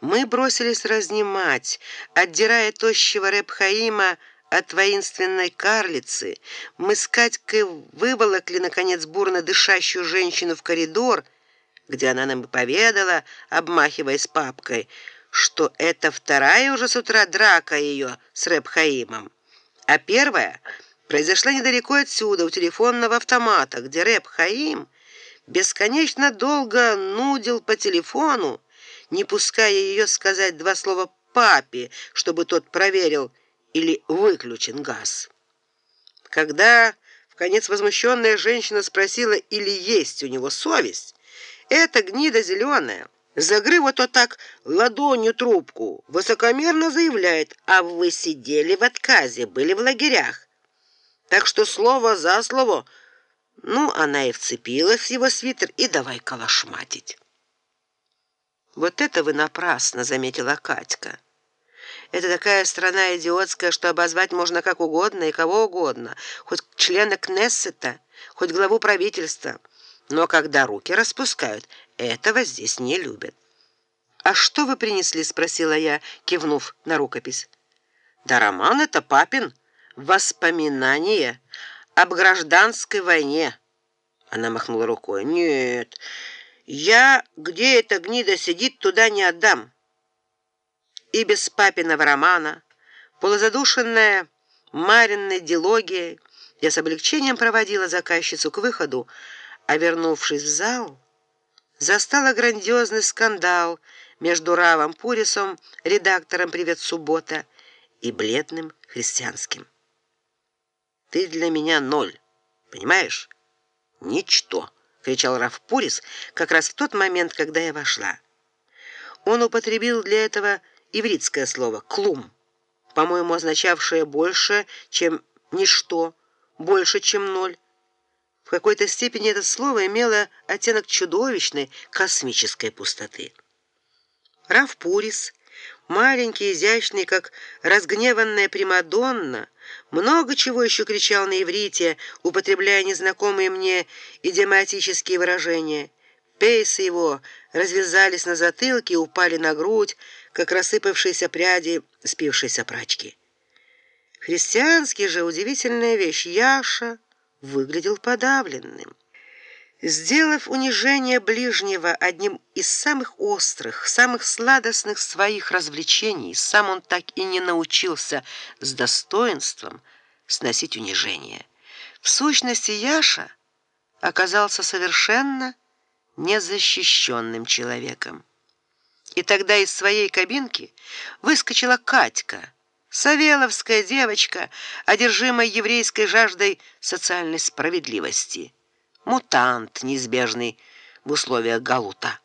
Мы бросились разнимать, отдирая тощего Репхаима от воинственной карлицы. Мы с Катькой выволокли наконец бурно дышащую женщину в коридор, где она нам поведала, обмахиваясь папкой, что это вторая уже с утра драка ее с Репхаимом. А первая произошла недалеко отсюда, у телефонного автомата, где Репхаим бесконечно долго нудил по телефону, не пуская ее сказать два слова папе, чтобы тот проверил или выключен газ. Когда в конец возмущенная женщина спросила, или есть у него совесть, эта гнида зеленая, загрыв вот так ладонью трубку, высокомерно заявляет: "А вы сидели в отказе, были в лагерях". Так что слово за слово, ну, она и вцепилась в его свитер и давай калашматить. Вот это вы напрасно, заметила Катька. Это такая страна идиотская, что обозвать можно как угодно и кого угодно, хоть члена Кнессета, хоть главу правительства. Но когда руки распускают, этого здесь не любят. А что вы принесли, спросила я, кивнув на рукопись. Да роман это папин, воспоминания об гражданской войне. Она махнула рукой. Нет. Я, где эта гнида сидит, туда не отдам. И без папиного романа, полузадушенная Маринной дилогией, я с облегчением проводила заказчицу к выходу, а вернувшись в зал, застала грандиозный скандал между Равом Пурисом, редактором Привет суббота, и бледным христианским. Ты для меня ноль, понимаешь? Ничто кричал Равпурис как раз в тот момент, когда я вошла. Он употребил для этого ивритское слово клум, по-моему, означавшее больше, чем ничто, больше, чем ноль. В какой-то степени это слово имело оттенок чудовищной космической пустоты. Равпурис маленький, изящный, как разгневанная примадонна, много чего еще кричал на иврите, употребляя незнакомые мне идиоматические выражения. Пейсы его развязались на затылке и упали на грудь, как рассыпавшиеся пряди спившейся прачки. Христианский же удивительная вещь Яша выглядел подавленным. Сделав унижение ближнего одним из самых острых, самых сладостных своих развлечений, сам он так и не научился с достоинством сносить унижение. В сущности, Яша оказался совершенно незащищенным человеком. И тогда из своей кабинки выскочила Катька, Савеловская девочка, одержимая еврейской жаждой социальной справедливости мутант неизбежный в условиях галута.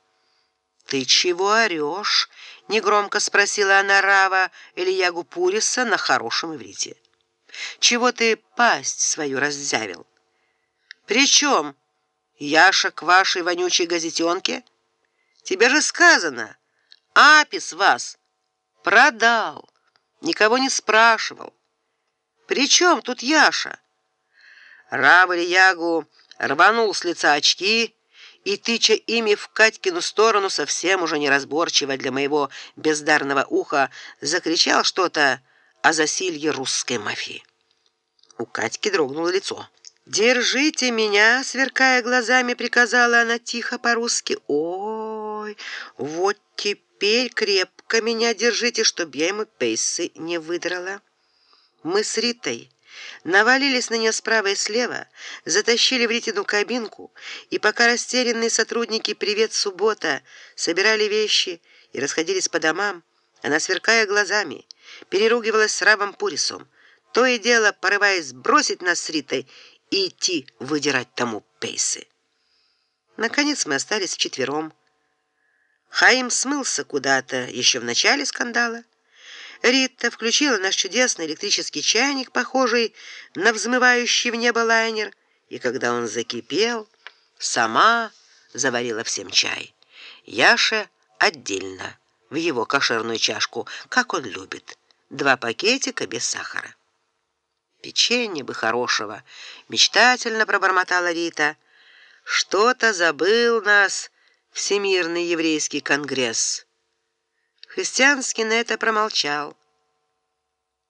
Ты чего орешь? негромко спросила она Рава или Ягу Пуриса на хорошем иврите. Чего ты пасть свою раззявил? Причем Яша к вашей вонючей газетенке? Тебе же сказано, Апис вас продал, никого не спрашивал. Причем тут Яша? Рав или Ягу рванул с лица очки и тыча ими в Катькину сторону совсем уже неразборчиво для моего бездарного уха, закричал что-то о засилье русской мафии. У Катьки дрогнуло лицо. Держите меня, сверкая глазами, приказала она тихо по-русски. Ой, вот теперь крепко меня держите, чтобы я ему пейсы не выдрала. Мы с Ритой навалились на нее справа и слева, затащили в Ритину кабинку, и пока растерянные сотрудники Привет суббота собирали вещи и расходились по домам, она сверкая глазами, переругивалась с Равом Пурисом, то и дело порываясь бросить нас с Ритой и идти выдирать тому пейсы. Наконец мы остались вчетвером. Хаим смылся куда-то еще в начале скандала. Рита включила наш чудесный электрический чайник, похожий на взмывающий в небо лайнер, и когда он закипел, сама заварила всем чай. Яша отдельно в его кошерную чашку, как он любит. Два пакетика без сахара. Печенье бы хорошего, мечтательно пробормотала Рита. Что-то забыл нас Всемирный еврейский конгресс. Христианский на это промолчал.